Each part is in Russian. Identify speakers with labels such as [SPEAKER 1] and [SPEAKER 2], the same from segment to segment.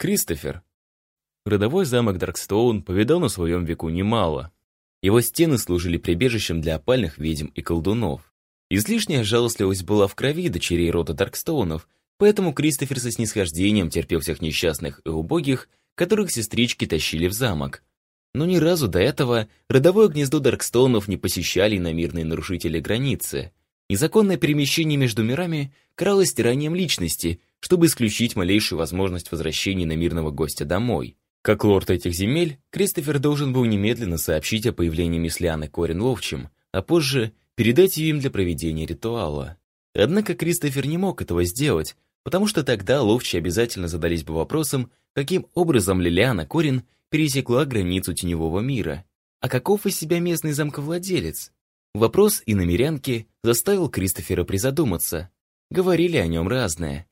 [SPEAKER 1] Кристофер. Родовой замок Даркстоун повидал на своем веку немало. Его стены служили прибежищем для опальных ведьм и колдунов. Излишняя жалостливость была в крови дочерей рода Даркстоунов, поэтому Кристофер со снисхождением терпел всех несчастных и убогих, которых сестрички тащили в замок. Но ни разу до этого родовое гнездо Даркстоунов не посещали иномирные нарушители границы. Незаконное перемещение между мирами кралось тиранием личности, чтобы исключить малейшую возможность возвращения намирного гостя домой. Как лорд этих земель, Кристофер должен был немедленно сообщить о появлении мисс Лианы Корин Ловчим, а позже передать ее им для проведения ритуала. Однако Кристофер не мог этого сделать, потому что тогда ловчи обязательно задались бы вопросом, каким образом Лилиана Корин пересекла границу теневого мира. А каков из себя местный замковладелец? Вопрос и намерянки заставил Кристофера призадуматься. Говорили о нем разное.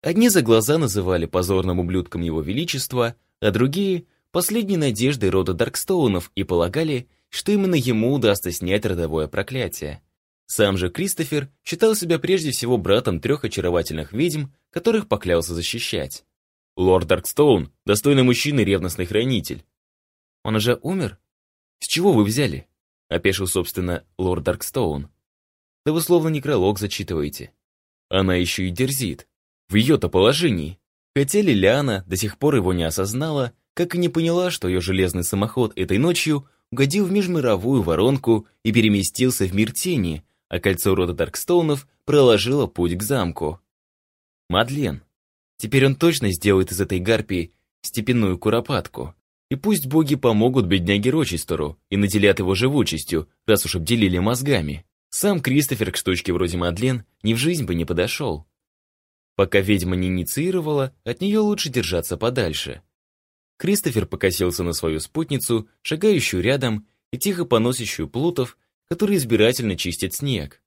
[SPEAKER 1] Одни за глаза называли позорным ублюдком его величества, а другие — последней надеждой рода Даркстоунов и полагали, что именно ему удастся снять родовое проклятие. Сам же Кристофер считал себя прежде всего братом трех очаровательных ведьм, которых поклялся защищать. Лорд Даркстоун — достойный мужчина и ревностный хранитель. Он уже умер? С чего вы взяли? — опешил, собственно, лорд Даркстоун. «Да вы словно некролог зачитываете. Она еще и дерзит. В ее-то положении. Хотя Лилиана до сих пор его не осознала, как и не поняла, что ее железный самоход этой ночью угодил в межмировую воронку и переместился в мир тени, а кольцо рода Даркстоунов проложило путь к замку. Мадлен. Теперь он точно сделает из этой гарпии степенную куропатку. И пусть боги помогут бедняге Рочестеру и наделят его живучестью, раз уж обделили мозгами. Сам Кристофер к штучке вроде Мадлен ни в жизнь бы не подошел. Пока ведьма не инициировала, от нее лучше держаться подальше. Кристофер покосился на свою спутницу, шагающую рядом и тихо поносящую плутов, которые избирательно чистят снег.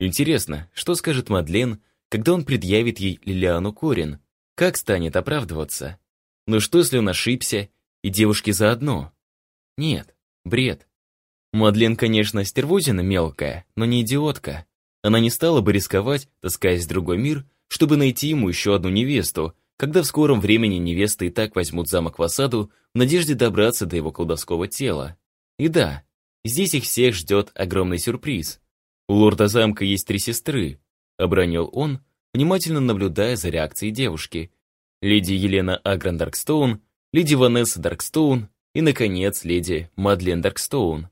[SPEAKER 1] Интересно, что скажет Мадлен, когда он предъявит ей Лилиану Корин? Как станет оправдываться? Но что, если он ошибся и девушки заодно. Нет, бред. Мадлен, конечно, стервозина мелкая, но не идиотка. Она не стала бы рисковать, таскаясь в другой мир, чтобы найти ему еще одну невесту, когда в скором времени невесты и так возьмут замок в осаду в надежде добраться до его колдовского тела. И да, здесь их всех ждет огромный сюрприз. У лорда замка есть три сестры, обронил он, внимательно наблюдая за реакцией девушки. Леди Елена Агран Даркстоун леди Ванесса Даркстоун и, наконец, леди Мадлен Даркстоун.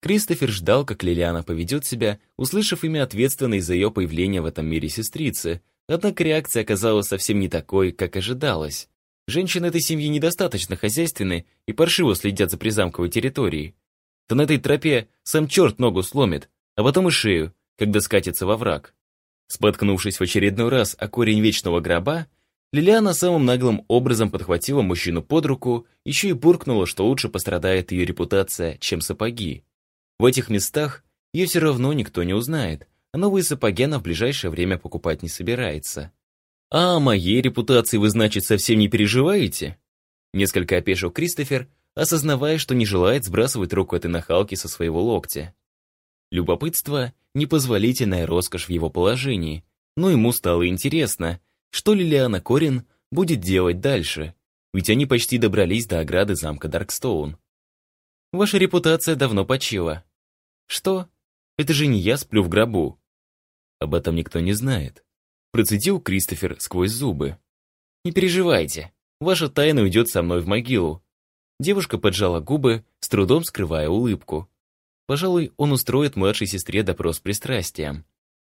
[SPEAKER 1] Кристофер ждал, как Лилиана поведет себя, услышав имя ответственной за ее появление в этом мире сестрицы, однако реакция оказалась совсем не такой, как ожидалось. Женщины этой семьи недостаточно хозяйственны и паршиво следят за призамковой территорией. То на этой тропе сам черт ногу сломит, а потом и шею, когда скатится во враг. Споткнувшись в очередной раз о корень вечного гроба, Лилиана самым наглым образом подхватила мужчину под руку, еще и буркнула, что лучше пострадает ее репутация, чем сапоги. В этих местах ее все равно никто не узнает, а новые сапоги она в ближайшее время покупать не собирается. «А о моей репутации вы, значит, совсем не переживаете?» Несколько опешил Кристофер, осознавая, что не желает сбрасывать руку этой нахалки со своего локтя. Любопытство — непозволительная роскошь в его положении, но ему стало интересно — что Лилиана Корин будет делать дальше? Ведь они почти добрались до ограды замка Даркстоун. Ваша репутация давно почила. Что? Это же не я сплю в гробу. Об этом никто не знает. Процедил Кристофер сквозь зубы. Не переживайте, ваша тайна уйдет со мной в могилу. Девушка поджала губы, с трудом скрывая улыбку. Пожалуй, он устроит младшей сестре допрос пристрастием.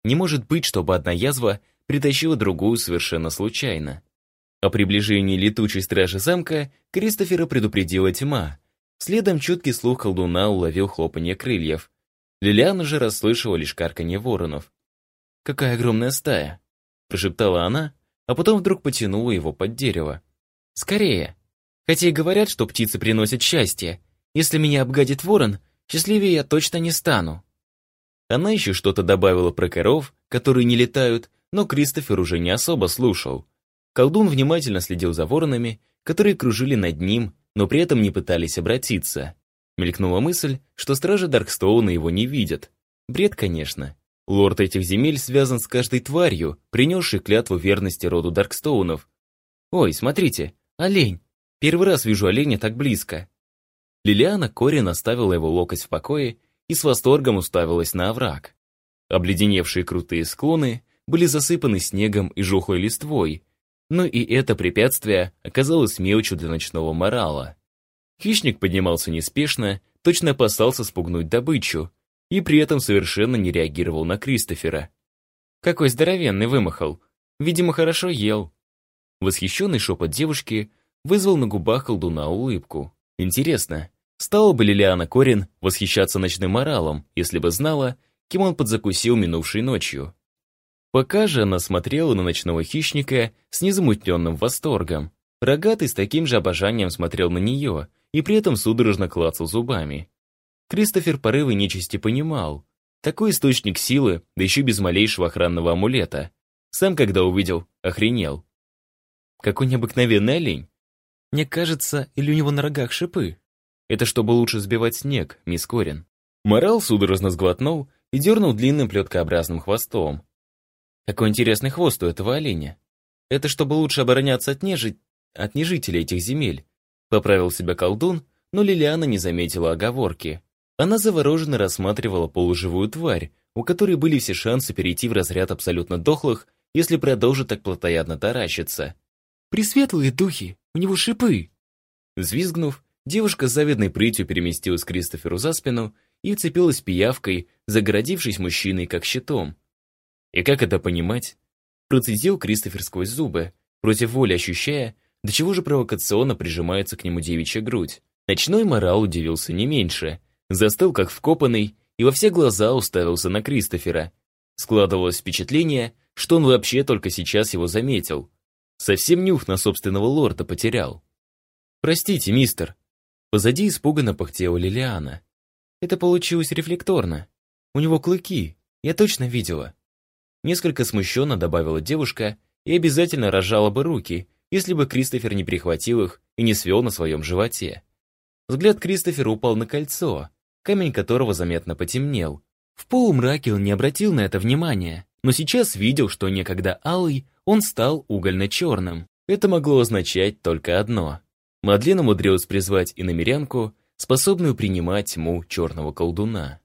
[SPEAKER 1] Не может быть, чтобы одна язва притащила другую совершенно случайно. О приближении летучей стражи замка Кристофера предупредила тьма. Следом чуткий слух колдуна уловил хлопанье крыльев. Лилиана же расслышала лишь карканье воронов. «Какая огромная стая!» – прошептала она, а потом вдруг потянула его под дерево. «Скорее! Хотя и говорят, что птицы приносят счастье. Если меня обгадит ворон, счастливее я точно не стану». Она еще что-то добавила про коров, которые не летают, но Кристофер уже не особо слушал. Колдун внимательно следил за воронами, которые кружили над ним, но при этом не пытались обратиться. Мелькнула мысль, что стражи Даркстоуна его не видят. Бред, конечно. Лорд этих земель связан с каждой тварью, принесшей клятву верности роду Даркстоунов. Ой, смотрите, олень! Первый раз вижу оленя так близко!» Лилиана Корин оставила его локоть в покое и с восторгом уставилась на овраг. Обледеневшие крутые склоны были засыпаны снегом и жухлой листвой, но и это препятствие оказалось мелочью для ночного морала. Хищник поднимался неспешно, точно опасался спугнуть добычу, и при этом совершенно не реагировал на Кристофера. Какой здоровенный вымахал. Видимо, хорошо ел. Восхищенный шепот девушки вызвал на губах колдуна улыбку. Интересно, стала бы Лилиана Корин восхищаться ночным моралом, если бы знала, кем он подзакусил минувшей ночью? Пока же она смотрела на ночного хищника с незамутненным восторгом. Рогатый с таким же обожанием смотрел на нее и при этом судорожно клацал зубами. Кристофер порывы нечисти понимал. Такой источник силы, да еще без малейшего охранного амулета. Сам, когда увидел, охренел. Какой необыкновенный олень. Мне кажется, или у него на рогах шипы. Это чтобы лучше сбивать снег, мисс Корин. Морал судорожно сглотнул и дернул длинным плеткообразным хвостом. Какой интересный хвост у этого оленя. Это чтобы лучше обороняться от нежить, от нежителей этих земель. Поправил себя колдун, но Лилиана не заметила оговорки. Она завороженно рассматривала полуживую тварь, у которой были все шансы перейти в разряд абсолютно дохлых, если продолжит так плотоядно таращиться. «Пресветлые духи! У него шипы!» Взвизгнув, девушка с завидной прытью переместилась к Кристоферу за спину и вцепилась пиявкой, загородившись мужчиной как щитом. И как это понимать? Процедил Кристофер сквозь зубы, против воли ощущая, до чего же провокационно прижимается к нему девичья грудь. Ночной морал удивился не меньше, застыл как вкопанный и во все глаза уставился на Кристофера. Складывалось впечатление, что он вообще только сейчас его заметил. Совсем нюх на собственного лорда потерял. «Простите, мистер». Позади испуганно пыхтела Лилиана. «Это получилось рефлекторно. У него клыки, я точно видела. Несколько смущенно добавила девушка и обязательно разжала бы руки, если бы Кристофер не прихватил их и не свел на своем животе. Взгляд Кристофера упал на кольцо, камень которого заметно потемнел. В полумраке он не обратил на это внимания, но сейчас видел, что некогда алый, он стал угольно-черным. Это могло означать только одно. Мадлен умудрилась призвать и намерянку, способную принимать тьму черного колдуна.